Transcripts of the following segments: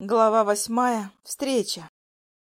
Глава восьмая. Встреча.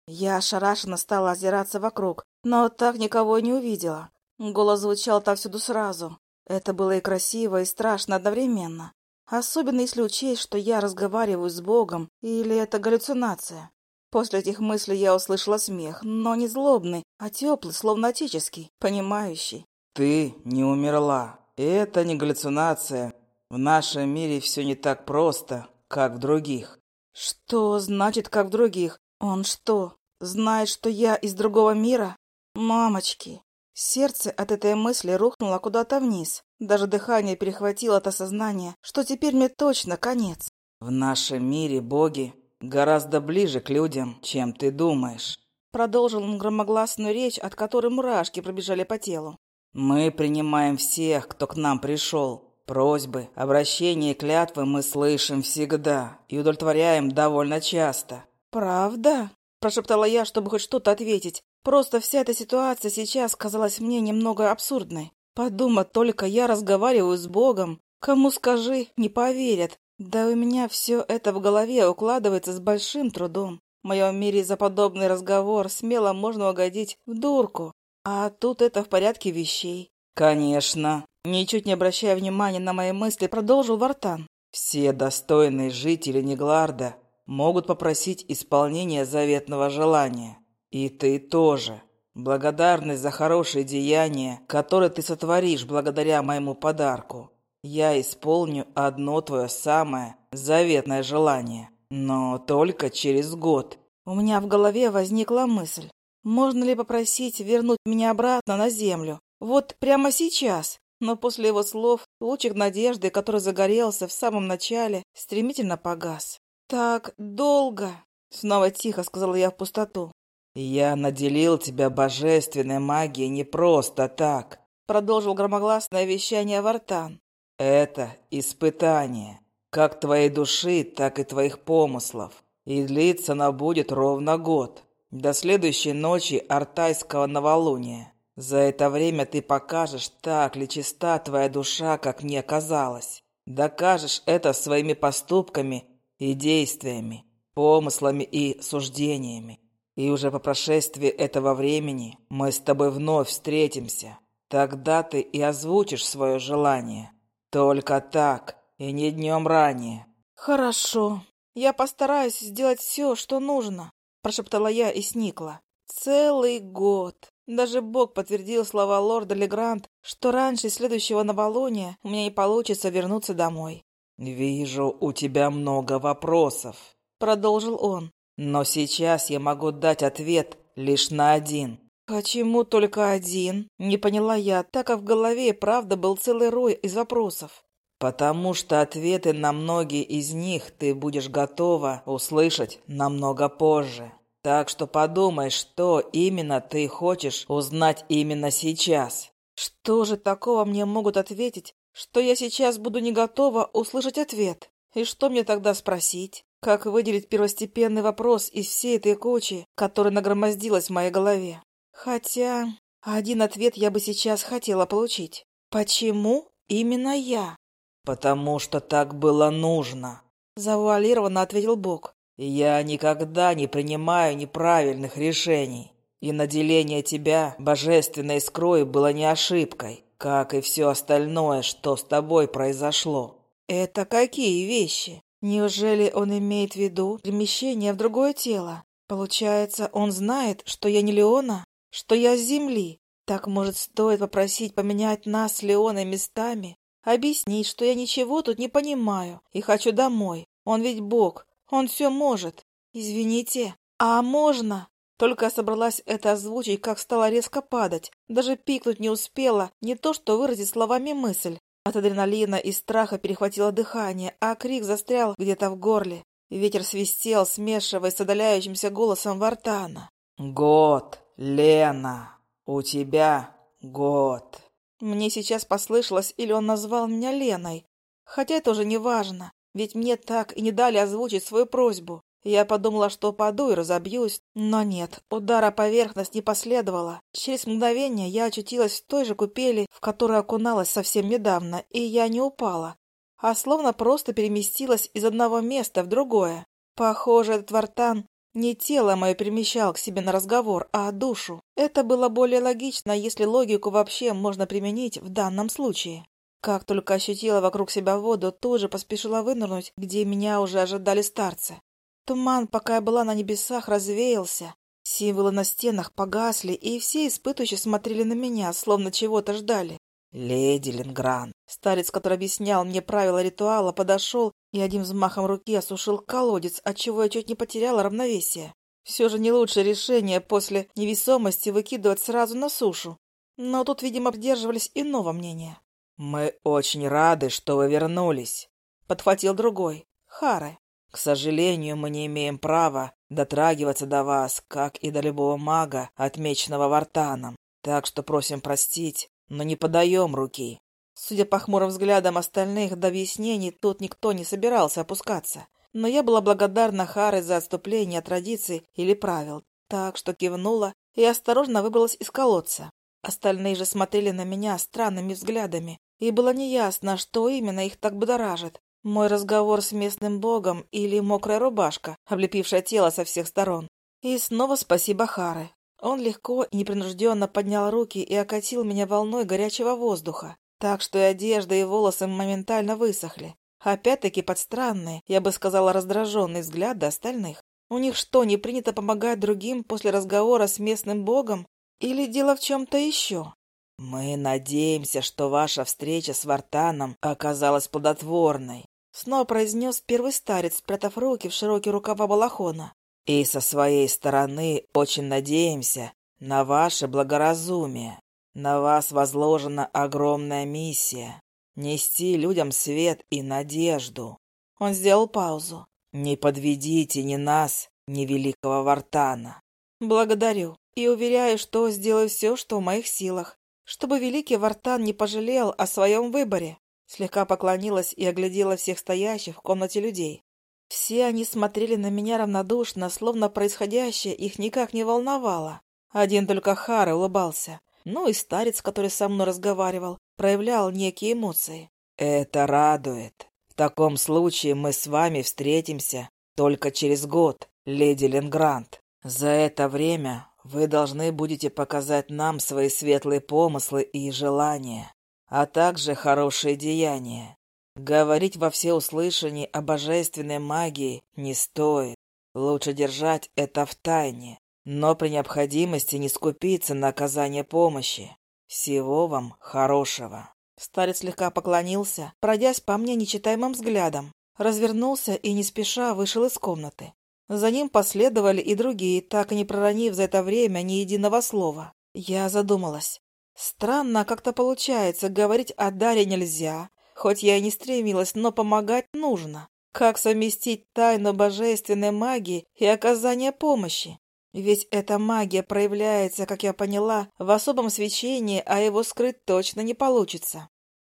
Я ошарашенно стала озираться вокруг, но так никого не увидела. Голос звучал отовсюду сразу. Это было и красиво, и страшно одновременно. Особенно если учесть, что я разговариваю с Богом, или это галлюцинация. После этих мыслей я услышала смех, но не злобный, а теплый, словно отеческий, понимающий. «Ты не умерла. Это не галлюцинация. В нашем мире все не так просто, как в других. Что значит, как в других? Он что, знает, что я из другого мира? Мамочки! Сердце от этой мысли рухнуло куда-то вниз. Даже дыхание перехватило от осознания, что теперь мне точно конец. В нашем мире боги гораздо ближе к людям, чем ты думаешь. Продолжил он громогласную речь, от которой мурашки пробежали по телу. Мы принимаем всех, кто к нам пришел, Просьбы, обращения и клятвы мы слышим всегда и удовлетворяем довольно часто. «Правда?» – прошептала я, чтобы хоть что-то ответить. Просто вся эта ситуация сейчас казалась мне немного абсурдной. Подумать только, я разговариваю с Богом. Кому скажи, не поверят. Да у меня все это в голове укладывается с большим трудом. В моем мире за подобный разговор смело можно угодить в дурку. А тут это в порядке вещей. «Конечно», Ничуть не обращая внимания на мои мысли, продолжил Вартан. «Все достойные жители Негларда могут попросить исполнения заветного желания. И ты тоже. Благодарность за хорошие деяния, которые ты сотворишь благодаря моему подарку. Я исполню одно твое самое заветное желание, но только через год». У меня в голове возникла мысль. Можно ли попросить вернуть меня обратно на землю? Вот прямо сейчас. Но после его слов лучик надежды, который загорелся в самом начале, стремительно погас. «Так долго!» — снова тихо сказала я в пустоту. «Я наделил тебя божественной магией не просто так», — продолжил громогласное вещание Вартан. «Это испытание, как твоей души, так и твоих помыслов, и длиться оно будет ровно год, до следующей ночи Артайского новолуния. За это время ты покажешь, так ли чиста твоя душа, как мне казалось. Докажешь это своими поступками и действиями, помыслами и суждениями. И уже по прошествии этого времени мы с тобой вновь встретимся. Тогда ты и озвучишь свое желание. Только так, и не днем ранее. Хорошо. Я постараюсь сделать все, что нужно, прошептала я и сникла. Целый год. Даже Бог подтвердил слова лорда Легрант, что раньше следующего новолуния у меня не получится вернуться домой. «Вижу, у тебя много вопросов», — продолжил он. «Но сейчас я могу дать ответ лишь на один». «Почему только один?» — не поняла я, так как в голове правда был целый рой из вопросов. «Потому что ответы на многие из них ты будешь готова услышать намного позже». Так что подумай, что именно ты хочешь узнать именно сейчас. Что же такого мне могут ответить, что я сейчас буду не готова услышать ответ? И что мне тогда спросить? Как выделить первостепенный вопрос из всей этой кучи, которая нагромоздилась в моей голове? Хотя один ответ я бы сейчас хотела получить. Почему именно я? Потому что так было нужно. Завуалированно ответил Бог. Я никогда не принимаю неправильных решений. И наделение тебя божественной искрой было не ошибкой, как и все остальное, что с тобой произошло. Это какие вещи? Неужели он имеет в виду перемещение в другое тело? Получается, он знает, что я не Леона, что я с Земли. Так, может, стоит попросить поменять нас с Леоной местами? Объяснить, что я ничего тут не понимаю и хочу домой. Он ведь Бог, он все может. Извините. А можно? Только собралась это озвучить, как стала резко падать. Даже пикнуть не успела, не то что выразить словами мысль. От адреналина и страха перехватило дыхание, а крик застрял где-то в горле. Ветер свистел, смешиваясь с удаляющимся голосом Вартана. «Год, Лена, у тебя год». Мне сейчас послышалось, или он назвал меня Леной. Хотя это уже не важно. Ведь мне так и не дали озвучить свою просьбу. Я подумала, что паду и разобьюсь, но нет, удара поверхность не последовало. Через мгновение я очутилась в той же купели, в которой окуналась совсем недавно, и я не упала, а словно просто переместилась из одного места в другое. Похоже, этот вартан не тело мое перемещал к себе на разговор, а душу. Это было более логично, если логику вообще можно применить в данном случае. Как только ощутила вокруг себя воду, тут же поспешила вынырнуть, где меня уже ожидали старцы. Туман, пока я была на небесах, развеялся. Символы на стенах погасли, и все испытующие смотрели на меня, словно чего-то ждали. «Леди Ленгран!» Старец, который объяснял мне правила ритуала, подошел и одним взмахом руки осушил колодец, отчего я чуть не потеряла равновесие. Все же не лучшее решение после невесомости выкидывать сразу на сушу. Но тут, видимо, придерживались иного мнения. «Мы очень рады, что вы вернулись», — подхватил другой, Хары. «К сожалению, мы не имеем права дотрагиваться до вас, как и до любого мага, отмеченного Вартаном, так что просим простить, но не подаем руки». Судя по хмурым взглядам остальных, до объяснений тут никто не собирался опускаться. Но я была благодарна Харе за отступление от традиций или правил, так что кивнула и осторожно выбралась из колодца. Остальные же смотрели на меня странными взглядами, и было неясно, что именно их так будоражит. Мой разговор с местным богом или мокрая рубашка, облепившая тело со всех сторон. И снова спасибо Харе. Он легко и непринужденно поднял руки и окатил меня волной горячего воздуха, так что и одежда, и волосы моментально высохли. Опять-таки под странные, я бы сказала, раздраженные взгляды остальных. У них что, не принято помогать другим после разговора с местным богом? Или дело в чем-то еще? «Мы надеемся, что ваша встреча с Вартаном оказалась плодотворной», снова произнес первый старец, спрятав руки в широкие рукава балахона. И со своей стороны очень надеемся на ваше благоразумие. На вас возложена огромная миссия — нести людям свет и надежду. Он сделал паузу. Не подведите ни нас, ни великого Вартана. Благодарю и уверяю, что сделаю все, что в моих силах, чтобы великий Вартан не пожалел о своем выборе. Слегка поклонилась и оглядела всех стоящих в комнате людей. Все они смотрели на меня равнодушно, словно происходящее их никак не волновало. Один только Хара улыбался. Ну и старец, который со мной разговаривал, проявлял некие эмоции. «Это радует. В таком случае мы с вами встретимся только через год, леди Ленгрант. За это время вы должны будете показать нам свои светлые помыслы и желания, а также хорошие деяния. Говорить во всеуслышание о божественной магии не стоит. Лучше держать это в тайне, но при необходимости не скупиться на оказание помощи. Всего вам хорошего. Старец слегка поклонился, пройдясь по мне нечитаемым взглядом, развернулся и не спеша вышел из комнаты. За ним последовали и другие, так и не проронив за это время ни единого слова. Я задумалась. Странно как-то получается, говорить о даре нельзя, Хоть я и не стремилась, но помогать нужно. Как совместить тайну божественной магии и оказание помощи? Ведь эта магия проявляется, как я поняла, в особом свечении, а его скрыть точно не получится.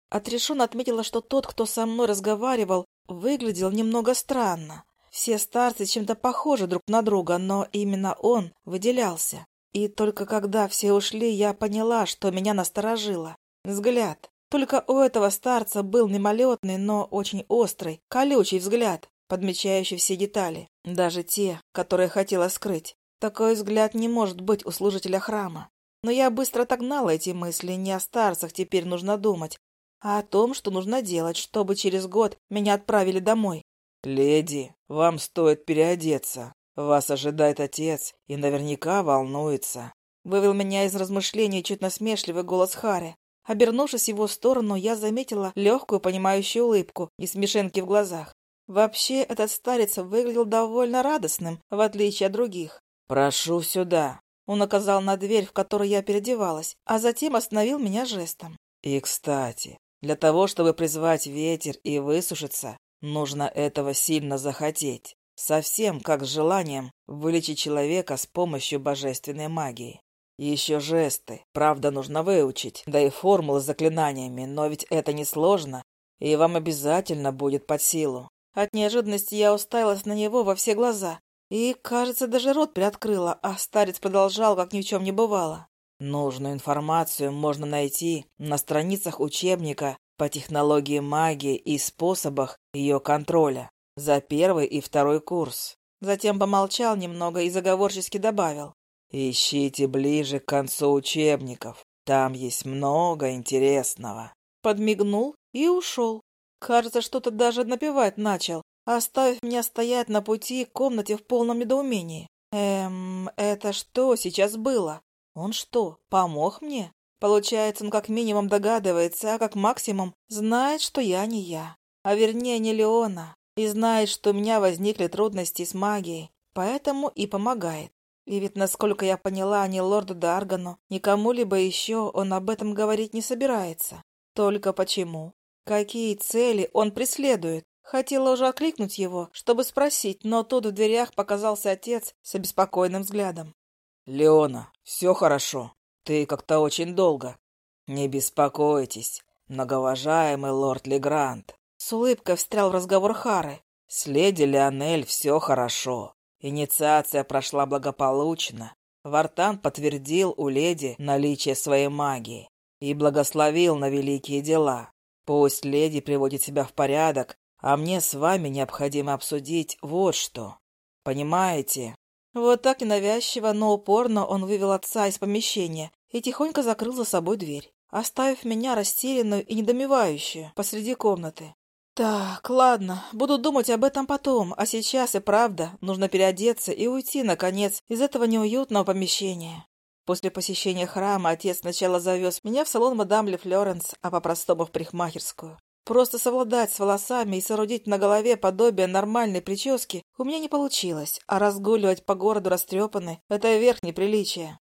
Отрешенно отметила, что тот, кто со мной разговаривал, выглядел немного странно. Все старцы чем-то похожи друг на друга, но именно он выделялся. И только когда все ушли, я поняла, что меня насторожило. Взгляд. Только у этого старца был мимолетный, но очень острый, колючий взгляд, подмечающий все детали, даже те, которые хотела скрыть. Такой взгляд не может быть у служителя храма. Но я быстро отогнала эти мысли, не о старцах теперь нужно думать, а о том, что нужно делать, чтобы через год меня отправили домой. «Леди, вам стоит переодеться. Вас ожидает отец и наверняка волнуется». Вывел меня из размышлений чуть насмешливый голос Хари. Обернувшись в его сторону, я заметила легкую понимающую улыбку и смешинки в глазах. Вообще, этот старец выглядел довольно радостным, в отличие от других. «Прошу сюда», — он указал на дверь, в которой я переодевалась, а затем остановил меня жестом. «И, кстати, для того, чтобы призвать ветер и высушиться, нужно этого сильно захотеть, совсем как с желанием вылечить человека с помощью божественной магии. Еще жесты. Правда, нужно выучить. Да и формулы с заклинаниями. Но ведь это несложно. И вам обязательно будет под силу. От неожиданности я уставилась на него во все глаза. И, кажется, даже рот приоткрыла, а старец продолжал, как ни в чем не бывало. Нужную информацию можно найти на страницах учебника по технологии магии и способах ее контроля за первый и второй курс. Затем помолчал немного и заговорчески добавил. «Ищите ближе к концу учебников. Там есть много интересного». Подмигнул и ушел. Кажется, что-то даже напевать начал, оставив меня стоять на пути к комнате в полном недоумении. Эм, это что сейчас было? Он что, помог мне? Получается, он как минимум догадывается, а как максимум знает, что я не я. А вернее, не Леона. И знает, что у меня возникли трудности с магией. Поэтому и помогает. И ведь, насколько я поняла, ни лорду Даргану, ни кому-либо еще он об этом говорить не собирается. Только почему? Какие цели он преследует? Хотела уже окликнуть его, чтобы спросить, но тут в дверях показался отец с обеспокоенным взглядом. «Леона, все хорошо. Ты как-то очень долго. Не беспокойтесь, многоуважаемый лорд Легрант». С улыбкой встрял в разговор Хары. «С леди Леонель все хорошо. Инициация прошла благополучно. Вартан подтвердил у леди наличие своей магии и благословил на великие дела. Пусть леди приводит себя в порядок, а мне с вами необходимо обсудить вот что. Понимаете? Вот так ненавязчиво, но упорно он вывел отца из помещения и тихонько закрыл за собой дверь, оставив меня растерянную и недомевающую посреди комнаты. Так, ладно, буду думать об этом потом, а сейчас и правда нужно переодеться и уйти, наконец, из этого неуютного помещения. После посещения храма отец сначала завез меня в салон мадам Ле Флоренс, а по-простому в парикмахерскую. Просто совладать с волосами и соорудить на голове подобие нормальной прически у меня не получилось, а разгуливать по городу растрепанной — это верх неприличия.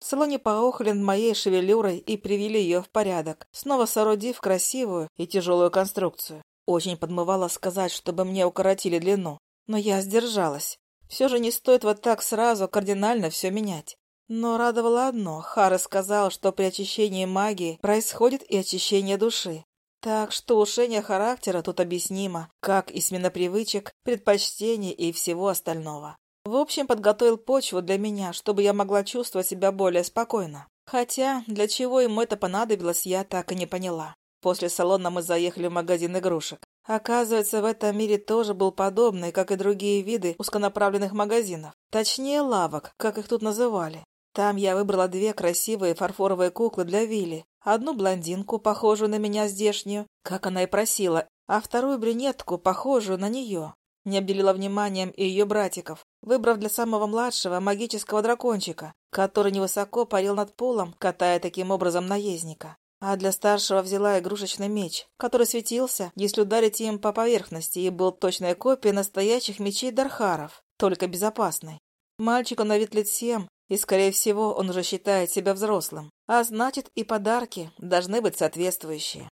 В салоне поохали над моей шевелюрой и привели ее в порядок, снова соорудив красивую и тяжелую конструкцию. Очень подмывало сказать, чтобы мне укоротили длину, но я сдержалась. Все же не стоит вот так сразу кардинально все менять. Но радовало одно. Хара сказал, что при очищении магии происходит и очищение души. Так что улучшение характера тут объяснимо, как и смена привычек, предпочтений и всего остального. В общем, подготовил почву для меня, чтобы я могла чувствовать себя более спокойно. Хотя, для чего ему это понадобилось, я так и не поняла. После салона мы заехали в магазин игрушек. Оказывается, в этом мире тоже был подобный, как и другие виды узконаправленных магазинов. Точнее, лавок, как их тут называли. Там я выбрала две красивые фарфоровые куклы для Вилли. Одну блондинку, похожую на меня здешнюю, как она и просила, а вторую брюнетку, похожую на нее. Не обделила вниманием и ее братиков, выбрав для самого младшего магического дракончика, который невысоко парил над полом, катая таким образом наездника. А для старшего взяла игрушечный меч, который светился, если ударить им по поверхности, и был точная копия настоящих мечей Дархаров, только безопасной. Мальчику на вид лет семь, и, скорее всего, он уже считает себя взрослым. А значит, и подарки должны быть соответствующие.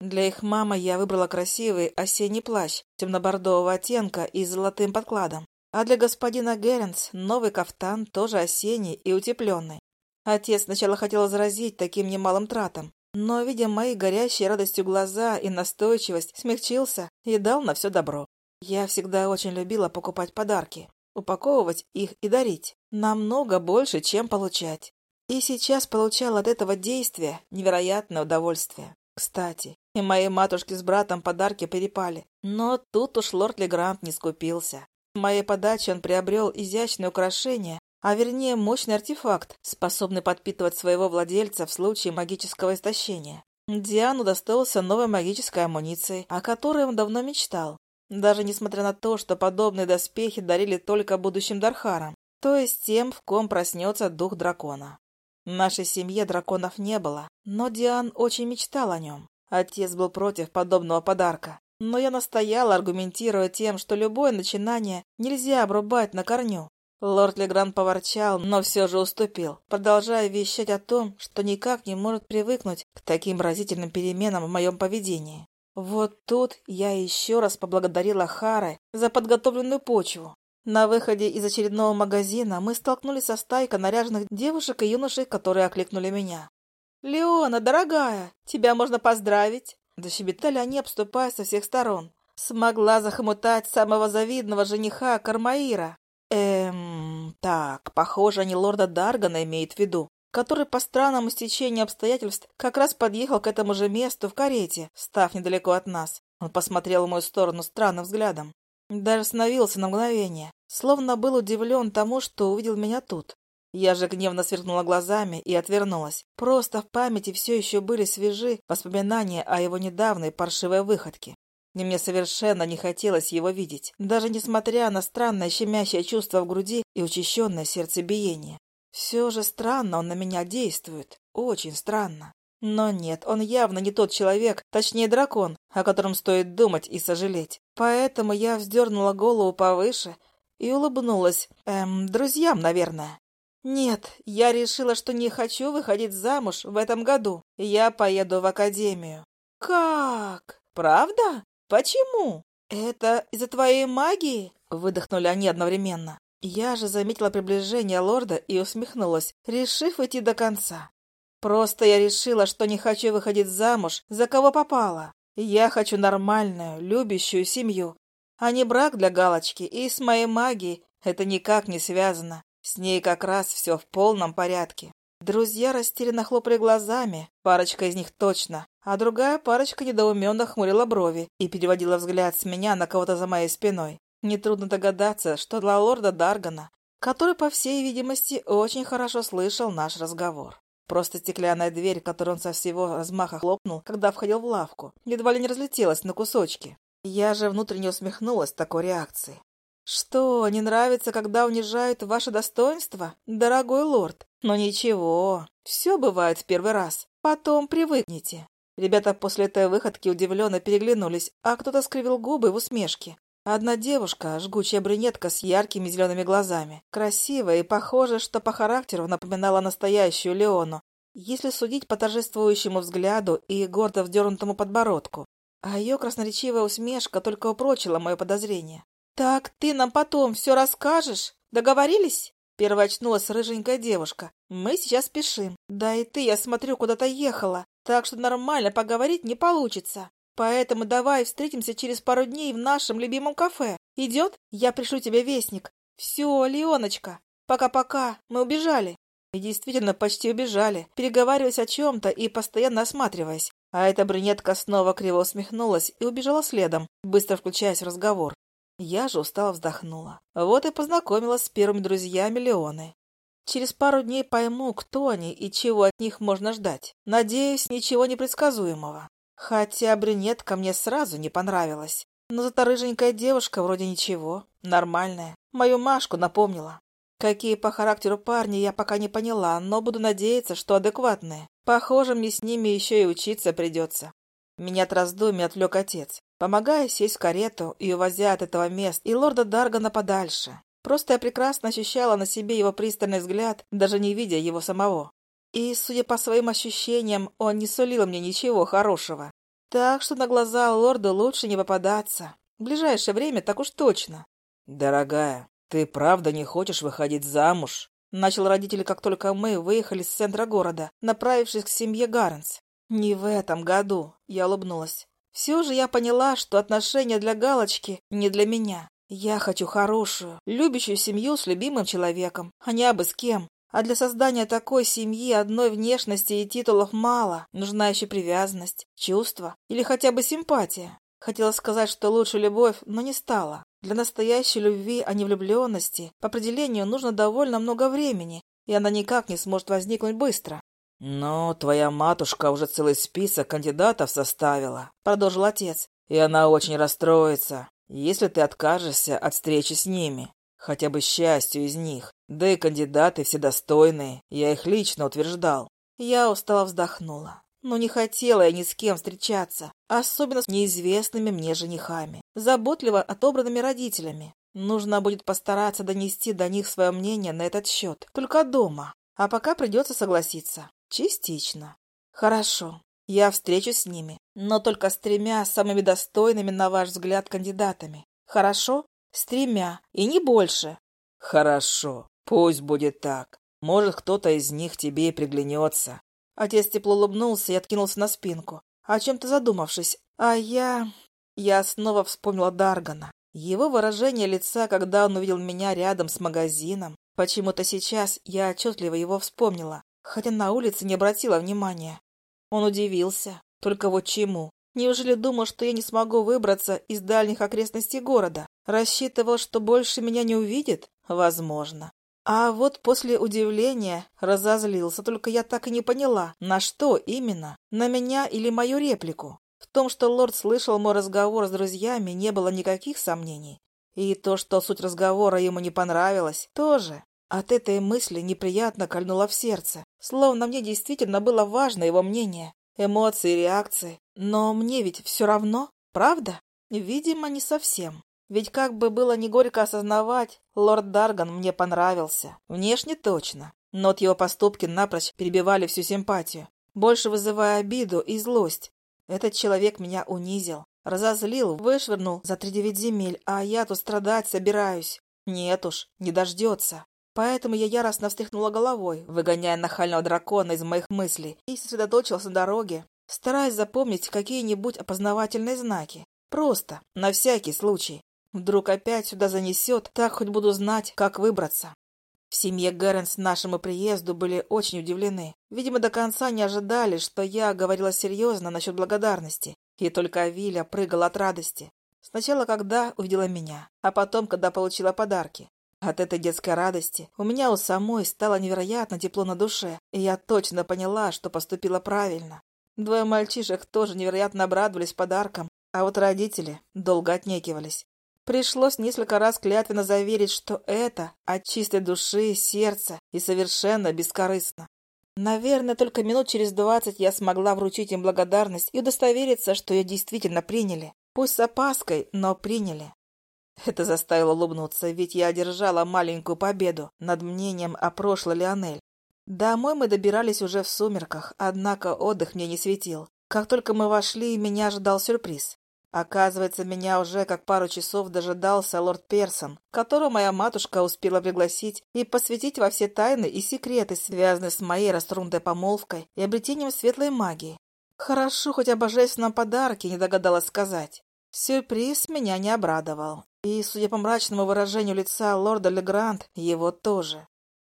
Для их мамы я выбрала красивый осенний плащ темно-бордового оттенка и золотым подкладом. А для господина Геренс новый кафтан, тоже осенний и утепленный. Отец сначала хотел заразить таким немалым тратом, но, видя мои горящие радостью глаза и настойчивость, смягчился и дал на все добро. Я всегда очень любила покупать подарки упаковывать их и дарить. Намного больше, чем получать. И сейчас получал от этого действия невероятное удовольствие. Кстати, и моей матушке с братом подарки перепали. Но тут уж лорд Легрант не скупился. В моей подаче он приобрел изящное украшение, а вернее мощный артефакт, способный подпитывать своего владельца в случае магического истощения. Диану достался новой магической амуницией, о которой он давно мечтал. Даже несмотря на то, что подобные доспехи дарили только будущим Дархарам, то есть тем, в ком проснется дух дракона. В нашей семье драконов не было, но Диан очень мечтал о нем. Отец был против подобного подарка. Но я настояла, аргументируя тем, что любое начинание нельзя обрубать на корню. Лорд Легран поворчал, но все же уступил, продолжая вещать о том, что никак не может привыкнуть к таким разительным переменам в моем поведении. Вот тут я еще раз поблагодарила Хары за подготовленную почву. На выходе из очередного магазина мы столкнулись со стайкой наряженных девушек и юношей, которые окликнули меня. «Леона, дорогая, тебя можно поздравить!» Дощебетали они, обступая со всех сторон. Смогла захомутать самого завидного жениха Кармаира. Эм, так, похоже, они лорда Даргана имеют в виду который по странному стечению обстоятельств как раз подъехал к этому же месту в карете, став недалеко от нас. Он посмотрел в мою сторону странным взглядом. Даже остановился на мгновение, словно был удивлен тому, что увидел меня тут. Я же гневно сверкнула глазами и отвернулась. Просто в памяти все еще были свежи воспоминания о его недавней паршивой выходке. И мне совершенно не хотелось его видеть, даже несмотря на странное щемящее чувство в груди и учащенное сердцебиение. Все же странно он на меня действует, очень странно. Но нет, он явно не тот человек, точнее дракон, о котором стоит думать и сожалеть. Поэтому я вздернула голову повыше и улыбнулась, эм, друзьям, наверное. Нет, я решила, что не хочу выходить замуж в этом году. Я поеду в академию. Как? Правда? Почему? Это из-за твоей магии? Выдохнули они одновременно. Я же заметила приближение лорда и усмехнулась, решив идти до конца. Просто я решила, что не хочу выходить замуж, за кого попало. Я хочу нормальную, любящую семью, а не брак для галочки, и с моей магией это никак не связано. С ней как раз все в полном порядке. Друзья растерянно хлопали глазами, парочка из них точно, а другая парочка недоуменно хмурила брови и переводила взгляд с меня на кого-то за моей спиной. Нетрудно догадаться, что для лорда Даргана, который, по всей видимости, очень хорошо слышал наш разговор. Просто стеклянная дверь, которую он со всего размаха хлопнул, когда входил в лавку, едва ли не разлетелась на кусочки. Я же внутренне усмехнулась такой реакцией. «Что, не нравится, когда унижают ваше достоинство, дорогой лорд? Но ничего, все бывает в первый раз, потом привыкните». Ребята после этой выходки удивленно переглянулись, а кто-то скривил губы в усмешке. Одна девушка, жгучая брюнетка с яркими зелеными глазами, красивая и похоже, что по характеру напоминала настоящую Леону, если судить по торжествующему взгляду и гордо вздернутому подбородку. А ее красноречивая усмешка только упрочила мое подозрение. «Так ты нам потом все расскажешь? Договорились?» Первая очнулась рыженькая девушка. «Мы сейчас спешим. Да и ты, я смотрю, куда-то ехала, так что нормально поговорить не получится. Поэтому давай встретимся через пару дней в нашем любимом кафе. Идет? Я пришлю тебе вестник. Все, Леоночка, пока-пока, мы убежали». И действительно почти убежали, переговариваясь о чем-то и постоянно осматриваясь. А эта брюнетка снова криво усмехнулась и убежала следом, быстро включаясь в разговор. Я же устало вздохнула. Вот и познакомилась с первыми друзьями Леоны. Через пару дней пойму, кто они и чего от них можно ждать. Надеюсь, ничего непредсказуемого. Хотя брюнетка мне сразу не понравилась. Но зато рыженькая девушка вроде ничего, нормальная. Мою Машку напомнила. Какие по характеру парни, я пока не поняла, но буду надеяться, что адекватные. Похоже, мне с ними еще и учиться придется. Меня от раздумий отвлек отец помогая сесть в карету и увозя от этого места и лорда Даргана подальше. Просто я прекрасно ощущала на себе его пристальный взгляд, даже не видя его самого. И, судя по своим ощущениям, он не сулил мне ничего хорошего. Так что на глаза лорду лучше не попадаться. В ближайшее время так уж точно. «Дорогая, ты правда не хочешь выходить замуж?» Начал родитель, как только мы выехали с центра города, направившись к семье Гарнс. «Не в этом году», — я улыбнулась. Все же я поняла, что отношения для галочки не для меня. Я хочу хорошую, любящую семью с любимым человеком, а не абы с кем. А для создания такой семьи одной внешности и титулов мало. Нужна еще привязанность, чувство или хотя бы симпатия. Хотела сказать, что лучше любовь, но не стала. Для настоящей любви, а не влюбленности, по определению нужно довольно много времени, и она никак не сможет возникнуть быстро. «Но твоя матушка уже целый список кандидатов составила», — продолжил отец. «И она очень расстроится, если ты откажешься от встречи с ними, хотя бы счастью из них. Да и кандидаты все достойные, я их лично утверждал». Я устало вздохнула. Но не хотела я ни с кем встречаться, особенно с неизвестными мне женихами, заботливо отобранными родителями. Нужно будет постараться донести до них свое мнение на этот счет, только дома. А пока придется согласиться. Частично. Хорошо. Я встречусь с ними, но только с тремя самыми достойными, на ваш взгляд, кандидатами. Хорошо? С тремя, и не больше. Хорошо. Пусть будет так. Может, кто-то из них тебе и приглянется. Отец тепло улыбнулся и откинулся на спинку, о чем-то задумавшись. А я... Я снова вспомнила Даргана. Его выражение лица, когда он увидел меня рядом с магазином. Почему-то сейчас я отчетливо его вспомнила хотя на улице не обратила внимания. Он удивился. Только вот чему? Неужели думал, что я не смогу выбраться из дальних окрестностей города? Рассчитывал, что больше меня не увидит? Возможно. А вот после удивления разозлился, только я так и не поняла, на что именно, на меня или мою реплику. В том, что лорд слышал мой разговор с друзьями, не было никаких сомнений. И то, что суть разговора ему не понравилось, тоже. От этой мысли неприятно кольнуло в сердце, словно мне действительно было важно его мнение, эмоции, реакции. Но мне ведь все равно, правда? Видимо, не совсем. Ведь как бы было не горько осознавать, лорд Дарган мне понравился. Внешне точно. Но от его поступки напрочь перебивали всю симпатию, больше вызывая обиду и злость. Этот человек меня унизил, разозлил, вышвырнул за тридевять земель, а я тут страдать собираюсь. Нет уж, не дождется. Поэтому я яростно встряхнула головой, выгоняя нахального дракона из моих мыслей, и сосредоточился на дороге, стараясь запомнить какие-нибудь опознавательные знаки. Просто, на всякий случай. Вдруг опять сюда занесет, так хоть буду знать, как выбраться. В семье Гэренс нашему приезду были очень удивлены. Видимо, до конца не ожидали, что я говорила серьезно насчет благодарности. И только Виля прыгала от радости. Сначала, когда увидела меня, а потом, когда получила подарки. От этой детской радости у меня у самой стало невероятно тепло на душе, и я точно поняла, что поступила правильно. Двое мальчишек тоже невероятно обрадовались подаркам, а вот родители долго отнекивались. Пришлось несколько раз клятвенно заверить, что это от чистой души, сердца и совершенно бескорыстно. Наверное, только минут через двадцать я смогла вручить им благодарность и удостовериться, что ее действительно приняли. Пусть с опаской, но приняли. Это заставило улыбнуться, ведь я одержала маленькую победу над мнением о прошлой Лионель. Домой мы добирались уже в сумерках, однако отдых мне не светил. Как только мы вошли, меня ожидал сюрприз. Оказывается, меня уже как пару часов дожидался лорд Персон, которого моя матушка успела пригласить и посвятить во все тайны и секреты, связанные с моей раструнтой помолвкой и обретением светлой магии. Хорошо, хоть о божественном подарке не догадалась сказать. Сюрприз меня не обрадовал. И, судя по мрачному выражению лица лорда Легрант, его тоже.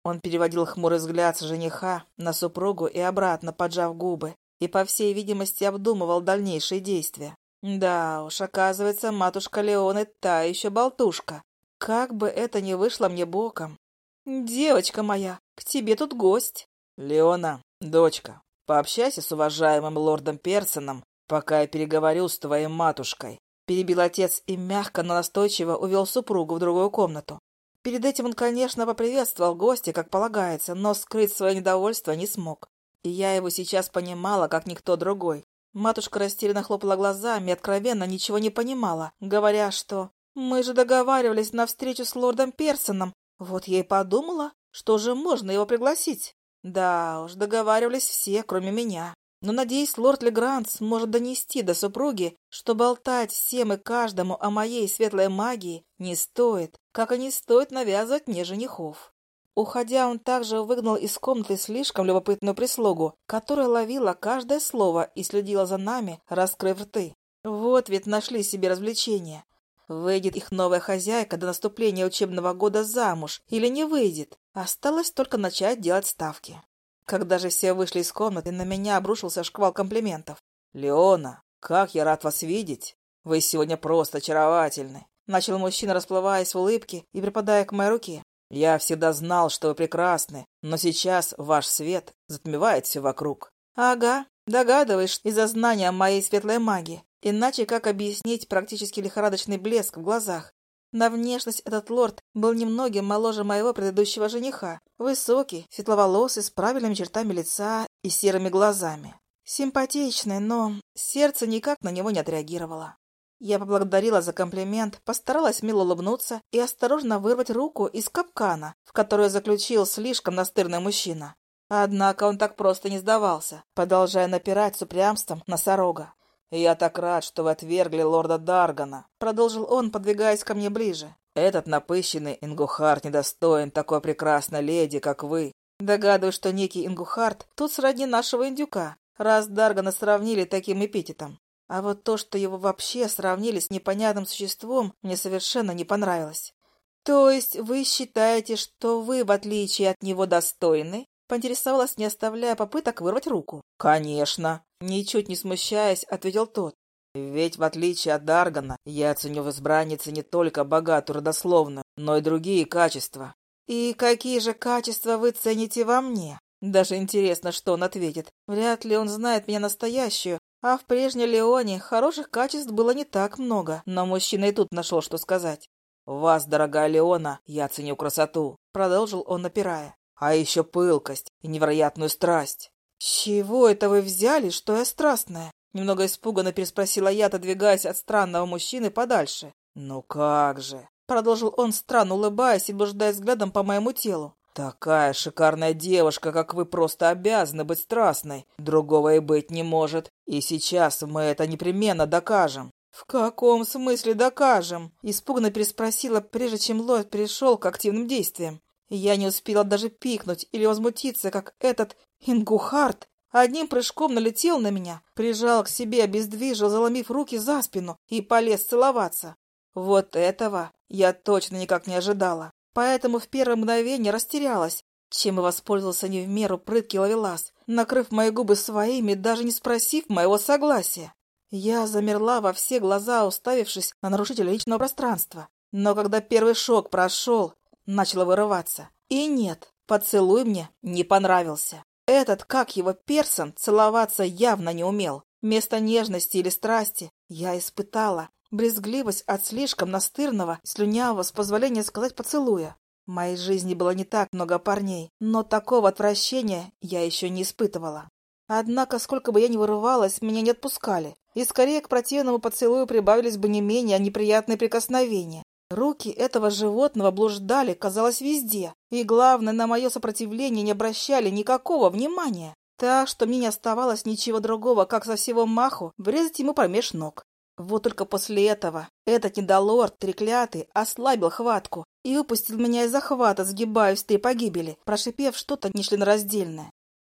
Он переводил хмурый взгляд с жениха на супругу и обратно, поджав губы, и, по всей видимости, обдумывал дальнейшие действия. Да уж, оказывается, матушка Леоны та еще болтушка. Как бы это ни вышло мне боком. Девочка моя, к тебе тут гость. Леона, дочка, пообщайся с уважаемым лордом Персоном, пока я переговорю с твоей матушкой. Перебил отец и мягко, но настойчиво увел супругу в другую комнату. Перед этим он, конечно, поприветствовал гостя, как полагается, но скрыть свое недовольство не смог. И я его сейчас понимала, как никто другой. Матушка растерянно хлопала глазами и откровенно ничего не понимала, говоря, что «Мы же договаривались на встречу с лордом Персоном. Вот я и подумала, что же можно его пригласить». Да уж, договаривались все, кроме меня. Но, надеюсь, лорд Легрант сможет донести до супруги, что болтать всем и каждому о моей светлой магии не стоит, как и не стоит навязывать мне женихов. Уходя, он также выгнал из комнаты слишком любопытную прислугу, которая ловила каждое слово и следила за нами, раскрыв рты. Вот ведь нашли себе развлечения. Выйдет их новая хозяйка до наступления учебного года замуж или не выйдет. Осталось только начать делать ставки. Когда же все вышли из комнаты, на меня обрушился шквал комплиментов. «Леона, как я рад вас видеть! Вы сегодня просто очаровательны!» Начал мужчина, расплываясь в улыбке и припадая к моей руке. «Я всегда знал, что вы прекрасны, но сейчас ваш свет затмевает все вокруг». «Ага, догадываешь, из-за знания моей светлой магии. Иначе как объяснить практически лихорадочный блеск в глазах? На внешность этот лорд был немногим моложе моего предыдущего жениха. Высокий, светловолосый, с правильными чертами лица и серыми глазами. Симпатичный, но сердце никак на него не отреагировало. Я поблагодарила за комплимент, постаралась мило улыбнуться и осторожно вырвать руку из капкана, в которую заключил слишком настырный мужчина. Однако он так просто не сдавался, продолжая напирать с упрямством носорога. «Я так рад, что вы отвергли лорда Даргана», — продолжил он, подвигаясь ко мне ближе. «Этот напыщенный Ингухард недостоин такой прекрасной леди, как вы. Догадываюсь, что некий Ингухард тут сродни нашего индюка, раз Даргана сравнили таким эпитетом. А вот то, что его вообще сравнили с непонятным существом, мне совершенно не понравилось. То есть вы считаете, что вы, в отличие от него, достойны? Поинтересовалась, не оставляя попыток вырвать руку. «Конечно!» Ничуть не смущаясь, ответил тот. Ведь, в отличие от Даргана, я ценю в избраннице не только богатую родословную, но и другие качества. И какие же качества вы цените во мне? Даже интересно, что он ответит. Вряд ли он знает меня настоящую, а в прежней Леоне хороших качеств было не так много, но мужчина и тут нашел, что сказать. «Вас, дорогая Леона, я ценю красоту», — продолжил он, напирая. «А еще пылкость и невероятную страсть». «С чего это вы взяли, что я страстная?» Немного испуганно переспросила я, отодвигаясь от странного мужчины подальше. «Ну как же!» — продолжил он, странно улыбаясь и блуждая взглядом по моему телу. «Такая шикарная девушка, как вы, просто обязаны быть страстной. Другого и быть не может. И сейчас мы это непременно докажем». «В каком смысле докажем?» — испуганно переспросила, прежде чем Ллойд перешел к активным действиям. Я не успела даже пикнуть или возмутиться, как этот Ингухард одним прыжком налетел на меня, прижал к себе, обездвижил, заломив руки за спину и полез целоваться. Вот этого я точно никак не ожидала поэтому в первое мгновение растерялась, чем и воспользовался не в меру прыткий ловелас, накрыв мои губы своими, даже не спросив моего согласия. Я замерла во все глаза, уставившись на нарушителя личного пространства. Но когда первый шок прошел, начала вырываться. И нет, поцелуй мне не понравился. Этот, как его персон, целоваться явно не умел. Вместо нежности или страсти я испытала брезгливость от слишком настырного, слюнявого, с позволения сказать, поцелуя. В моей жизни было не так много парней, но такого отвращения я еще не испытывала. Однако, сколько бы я ни вырывалась, меня не отпускали, и скорее к противному поцелую прибавились бы не менее неприятные прикосновения. Руки этого животного блуждали, казалось, везде, и, главное, на мое сопротивление не обращали никакого внимания. Так что мне не оставалось ничего другого, как со всего маху врезать ему промеж ног. Вот только после этого этот недолорд, треклятый, ослабил хватку и выпустил меня из захвата, сгибаясь в три погибели, прошипев что-то нечленораздельное.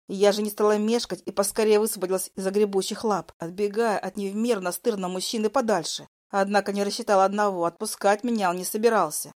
Я же не стала мешкать и поскорее высвободилась из загребущих лап, отбегая от невмерно стырного мужчины подальше. Однако не рассчитал одного, отпускать меня он не собирался.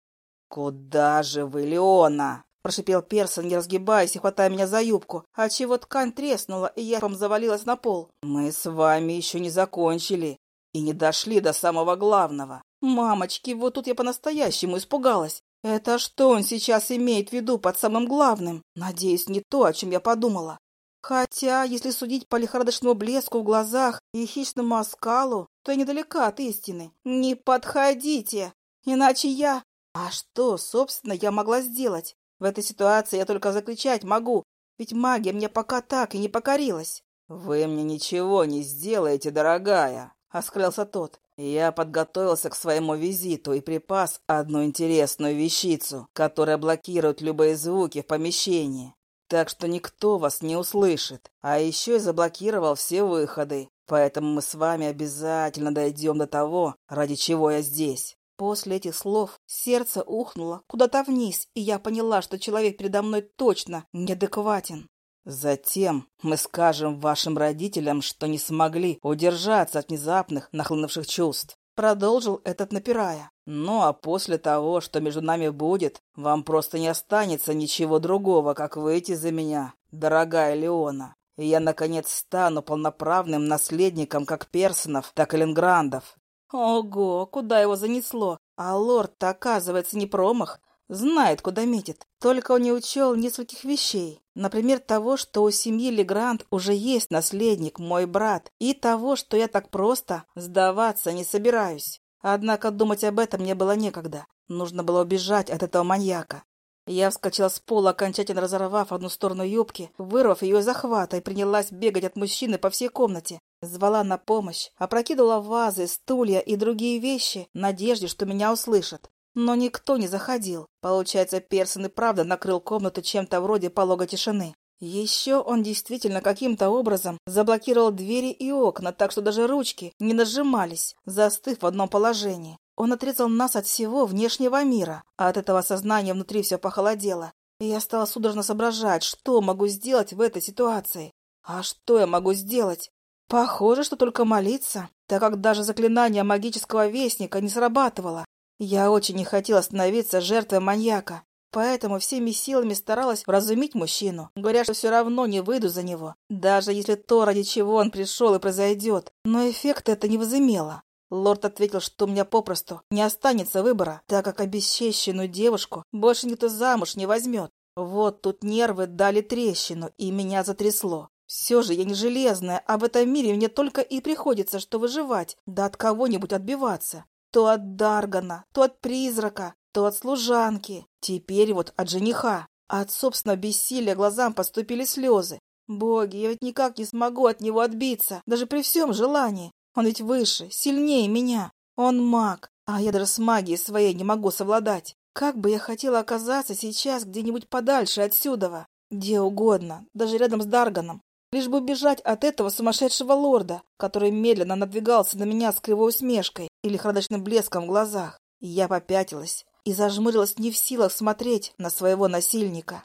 «Куда же вы, Леона?» — прошипел Персон, не разгибаясь и хватая меня за юбку, отчего ткань треснула, и я завалилась на пол. «Мы с вами еще не закончили и не дошли до самого главного. Мамочки, вот тут я по-настоящему испугалась. Это что он сейчас имеет в виду под самым главным? Надеюсь, не то, о чем я подумала. Хотя, если судить по лихорадочному блеску в глазах и хищному оскалу, то недалека от истины. Не подходите, иначе я... А что, собственно, я могла сделать? В этой ситуации я только закричать могу, ведь магия мне пока так и не покорилась. «Вы мне ничего не сделаете, дорогая!» — оскалился тот. «Я подготовился к своему визиту и припас одну интересную вещицу, которая блокирует любые звуки в помещении. Так что никто вас не услышит. А еще и заблокировал все выходы. Поэтому мы с вами обязательно дойдем до того, ради чего я здесь». После этих слов сердце ухнуло куда-то вниз, и я поняла, что человек передо мной точно неадекватен. Затем мы скажем вашим родителям, что не смогли удержаться от внезапных нахлынувших чувств. Продолжил этот напирая. Ну а после того, что между нами будет, вам просто не останется ничего другого, как выйти за меня, дорогая Леона. И я, наконец, стану полноправным наследником как Персонов, так и Ленграндов. Ого, куда его занесло? А лорд-то, оказывается, не промах. Знает, куда метит. Только он не учел нескольких вещей. Например, того, что у семьи Легрант уже есть наследник, мой брат, и того, что я так просто сдаваться не собираюсь. Однако думать об этом мне было некогда. Нужно было убежать от этого маньяка. Я вскочила с пола, окончательно разорвав одну сторону юбки, вырвав ее захвата и принялась бегать от мужчины по всей комнате. Звала на помощь, опрокидывала вазы, стулья и другие вещи в надежде, что меня услышат. Но никто не заходил. Получается, Персон и правда накрыл комнату чем-то вроде полога тишины. Еще он действительно каким-то образом заблокировал двери и окна, так что даже ручки не нажимались, застыв в одном положении. Он отрезал нас от всего внешнего мира, а от этого сознания внутри все похолодело. И я стала судорожно соображать, что могу сделать в этой ситуации. А что я могу сделать? Похоже, что только молиться, так как даже заклинание магического вестника не срабатывало. Я очень не хотела становиться жертвой маньяка. Поэтому всеми силами старалась вразумить мужчину, говоря, что все равно не выйду за него, даже если то, ради чего он пришел, и произойдет. Но эффекта это не возымело. Лорд ответил, что у меня попросту не останется выбора, так как обесчещенную девушку больше никто замуж не возьмет. Вот тут нервы дали трещину, и меня затрясло. Все же я не железная, а в этом мире мне только и приходится, что выживать, да от кого-нибудь отбиваться. То от Даргана, то от призрака, то от служанки, теперь вот от жениха. от собственного бессилия глазам поступили слезы. Боги, я ведь никак не смогу от него отбиться, даже при всем желании. Он ведь выше, сильнее меня. Он маг, а я даже с магией своей не могу совладать. Как бы я хотела оказаться сейчас где-нибудь подальше отсюда, где угодно, даже рядом с Дарганом, лишь бы убежать от этого сумасшедшего лорда, который медленно надвигался на меня с кривой усмешкой и лихорадочным блеском в глазах. Я попятилась и зажмурилась не в силах смотреть на своего насильника.